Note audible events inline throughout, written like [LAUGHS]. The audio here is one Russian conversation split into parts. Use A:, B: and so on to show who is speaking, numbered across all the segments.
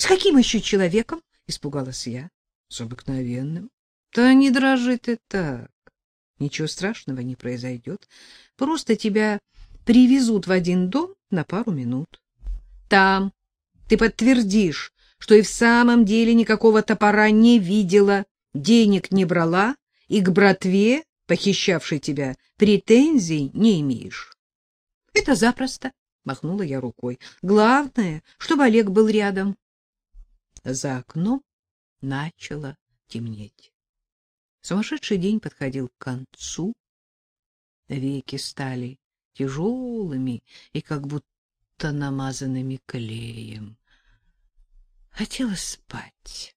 A: С каким еще человеком? Испугалась я. С обыкновенным. Да не дрожи ты так. Ничего страшного не произойдет. Просто тебя привезут в один дом на пару минут. Там ты подтвердишь, что и в самом деле никакого топора не видела, денег не брала и к братве, похищавшей тебя, претензий не имеешь. — Это запросто, — махнула я рукой. — Главное, чтобы Олег был рядом. За окном начало темнеть. Сумасшедший день подходил к концу. Веки стали тяжелыми и как будто намазанными клеем. Хотелось спать.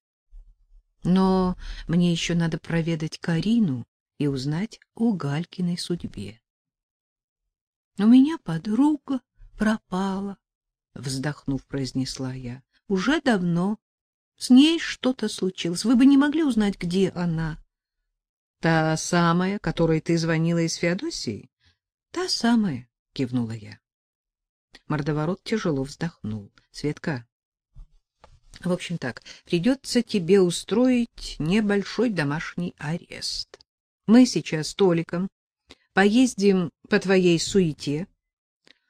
A: Но мне еще надо проведать Карину и узнать о Галькиной судьбе. У меня подруга пропала, вздохнув, произнесла я. Уже давно. С ней что-то случилось. Вы бы не могли узнать, где она? Та самая, которой ты звонила из Феодосии? Та самая, кивнула я. Мордоворот тяжело вздохнул. Светка, в общем так, придется тебе устроить небольшой домашний арест. Мы сейчас с Толиком поездим по твоей суете,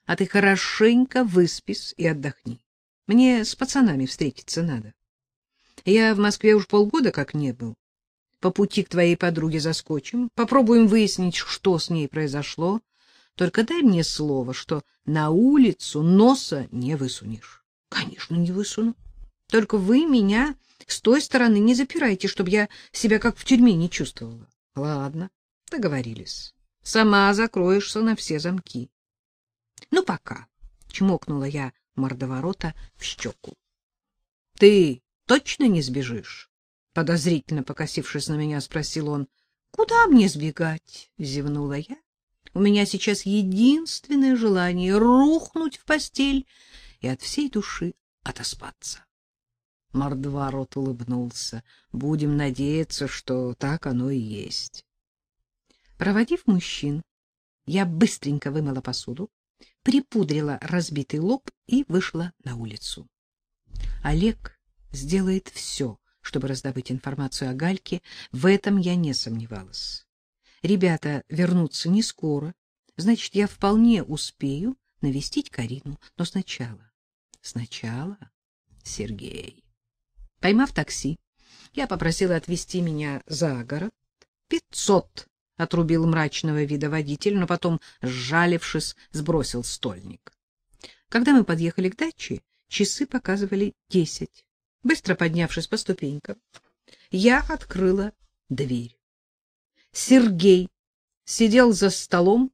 A: а ты хорошенько выспись и отдохни. Мне с пацанами встретиться надо. Я в Москве уж полгода как не был. По пути к твоей подруге заскочим, попробуем выяснить, что с ней произошло. Только дай мне слово, что на улицу носа не высунешь. Конечно, не высуну. Только вы меня с той стороны не запирайте, чтобы я себя как в тюрьме не чувствовала. Ладно, договорились. Сама закроешься на все замки. Ну, пока, чмокнула я мордоворота в щеку. Ты точно не сбежишь? Подозрительно покосившись на меня, спросил он. Куда мне сбегать? зевнула я. У меня сейчас единственное желание рухнуть в постель и от всей души отоспаться. Мордворот улыбнулся. Будем надеяться, что так оно и есть. Проводив мужчин, я быстренько вымыла посуду, припудрила разбитый лоб и вышла на улицу. Олег сделает все, чтобы раздобыть информацию о Гальке, в этом я не сомневалась. Ребята вернутся не скоро, значит, я вполне успею навестить Карину, но сначала, сначала Сергей. Поймав такси, я попросила отвезти меня за город. Пятьсот отрубил мрачного вида водитель, но потом, сжалившись, сбросил стольник. Когда мы подъехали к даче, часы показывали десять. Быстро поднявшись по ступенькам, я открыла дверь. Сергей сидел за столом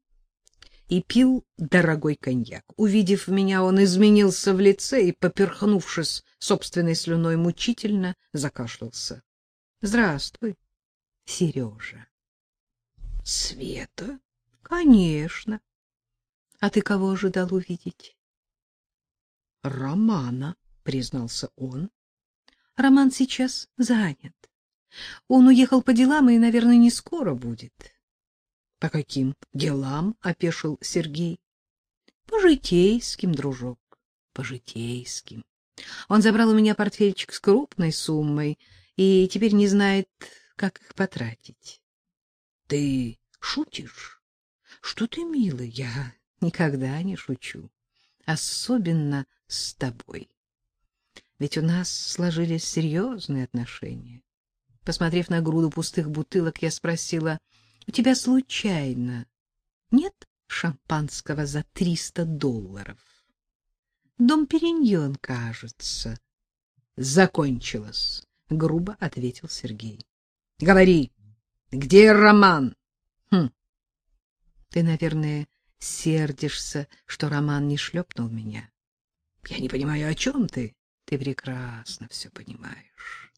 A: и пил дорогой коньяк. Увидев меня, он изменился в лице и, поперхнувшись собственной слюной, мучительно закашлялся. — Здравствуй, Сережа. — Света? — Конечно. — А ты кого ожидал увидеть? — Романа, — признался он. Роман сейчас занят. Он уехал по делам и, наверное, не скоро будет. — По каким делам? — опешил Сергей. — По житейским, дружок, по житейским. Он забрал у меня портфельчик с крупной суммой и теперь не знает, как их потратить. — Ты шутишь? — Что ты, милый, я никогда не шучу. Особенно с тобой ведь у нас сложились серьезные отношения. Посмотрев на груду пустых бутылок, я спросила, «У тебя случайно нет шампанского за триста долларов?» «Дом Периньон, кажется». «Закончилось», — грубо ответил Сергей. «Говори, где Роман?» «Хм, ты, наверное, сердишься, что Роман не шлепнул меня». «Я не понимаю, о чем ты?» Ты прекрасно все понимаешь.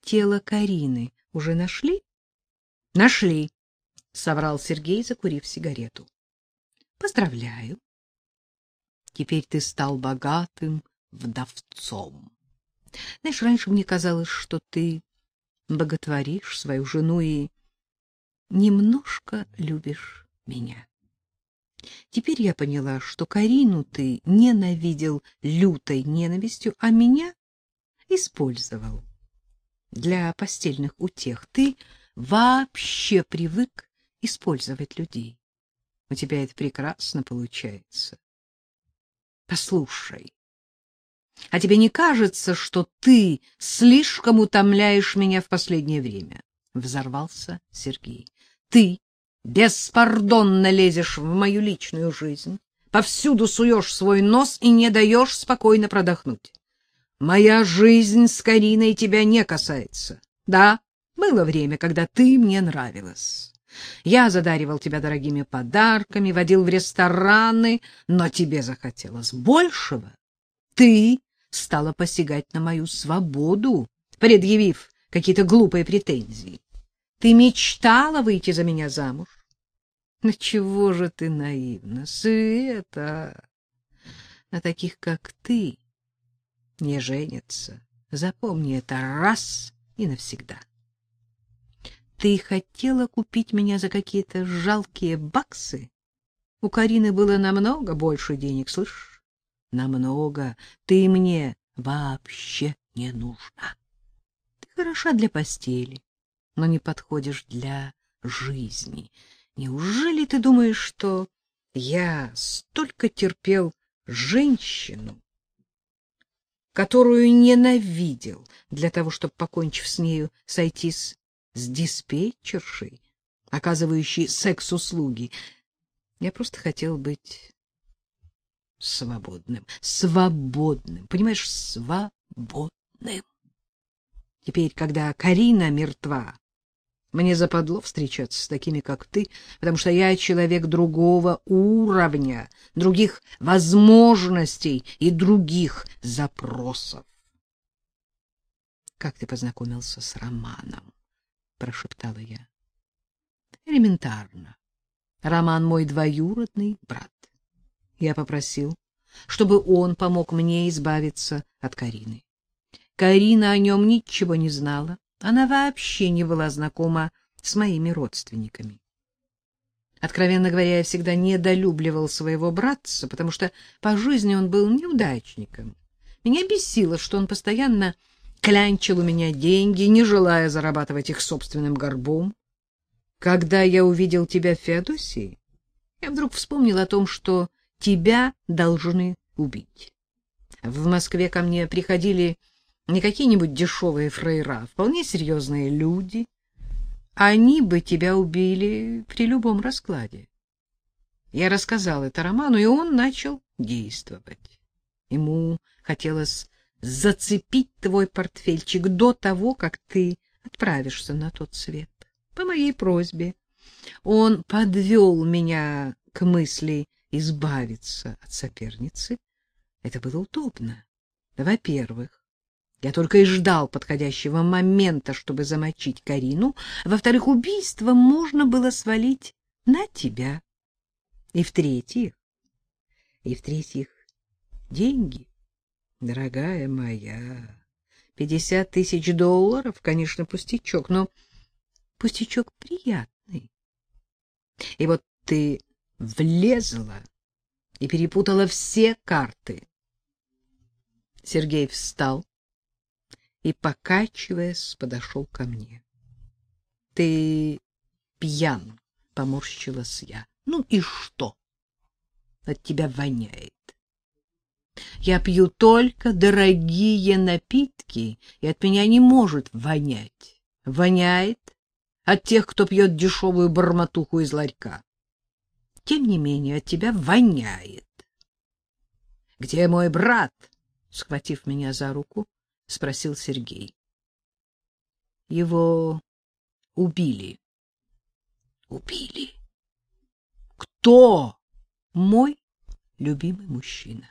A: Тело Карины уже нашли? Нашли, соврал Сергей, закурив сигарету. Поздравляю. Теперь ты стал богатым вдовцом. Знаешь, раньше мне казалось, что ты боготворишь свою жену и немножко любишь меня. Теперь я поняла, что Карину ты ненавидел лютой ненавистью, а меня использовал для постельных утех. Ты вообще привык использовать людей. У тебя это прекрасно получается. Послушай, а тебе не кажется, что ты слишком утомляешь меня в последнее время? Взорвался Сергей. Ты беспардонно лезешь в мою личную жизнь, повсюду суешь свой нос и не даешь спокойно продохнуть. Моя жизнь с Кариной тебя не касается. Да, было время, когда ты мне нравилась. Я задаривал тебя дорогими подарками, водил в рестораны, но тебе захотелось большего. Ты стала посягать на мою свободу, предъявив какие-то глупые претензии. Ты мечтала выйти за меня замуж. На чего же ты наивна, Света? На таких, как ты, не женятся. Запомни это раз и навсегда. Ты хотела купить меня за какие-то жалкие баксы? У Карины было намного больше денег, слышишь? Намного. Ты мне вообще не нужна. Ты хороша для постели, но не подходишь для жизни. Неужели ты думаешь, что я столько терпел женщину, которую ненавидел, для того, чтобы, покончив с нею, сойтись с диспетчершей, оказывающей секс-услуги. Я просто хотел быть свободным, свободным, понимаешь, свободным. Теперь, когда Карина мертва, мне западло встречаться с такими, как ты, потому что я человек другого уровня, других возможностей и других запросов. Как ты познакомился с Романом? прошептала я. Элементарно. Роман мой двоюродный брат. Я попросил, чтобы он помог мне избавиться от Карины. Карина о нем ничего не знала, она вообще не была знакома с моими родственниками. Откровенно говоря, я всегда недолюбливал своего братца, потому что по жизни он был неудачником. Меня бесило, что он постоянно клянчил у меня деньги, не желая зарабатывать их собственным горбом. Когда я увидел тебя в Феодосии, я вдруг вспомнил о том, что тебя должны убить. В Москве ко мне приходили не какие-нибудь дешевые фрейра, а вполне серьезные люди. Они бы тебя убили при любом раскладе. Я рассказал это Роману, и он начал действовать. Ему хотелось зацепить твой портфельчик до того, как ты отправишься на тот свет. По моей просьбе он подвел меня к мысли избавиться от соперницы. Это было удобно. Во-первых, я только и ждал подходящего момента, чтобы замочить Карину. Во-вторых, убийство можно было свалить на тебя. И в-третьих, и в-третьих, деньги, дорогая моя. Пятьдесят тысяч долларов, конечно, пустячок, но пустячок приятный. И вот ты влезла и перепутала все карты. Сергей встал и, покачиваясь, подошел ко мне. — Ты пьян, — поморщилась я. — Ну и что? От тебя воняет. Я пью только дорогие напитки, и от меня не может вонять. Воняет от тех, кто пьет дешевую бормотуху из ларька. Тем не менее, от тебя воняет. — Где мой брат? — схватив меня за руку, — спросил Сергей. — Его убили. — Убили? — Кто? — Мой любимый мужчина.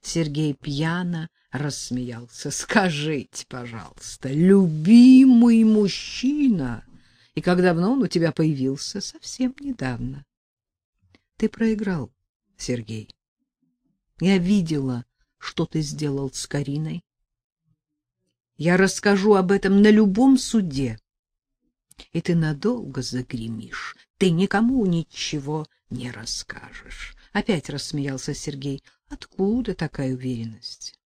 A: Сергей пьяно рассмеялся. [LAUGHS] — Скажите, пожалуйста, любимый мужчина? И как давно он у тебя появился? Совсем недавно. Ты проиграл, Сергей. Я видела, что ты сделал с Кариной. Я расскажу об этом на любом суде. И ты надолго загремишь. Ты никому ничего не расскажешь. Опять рассмеялся Сергей. Откуда такая уверенность?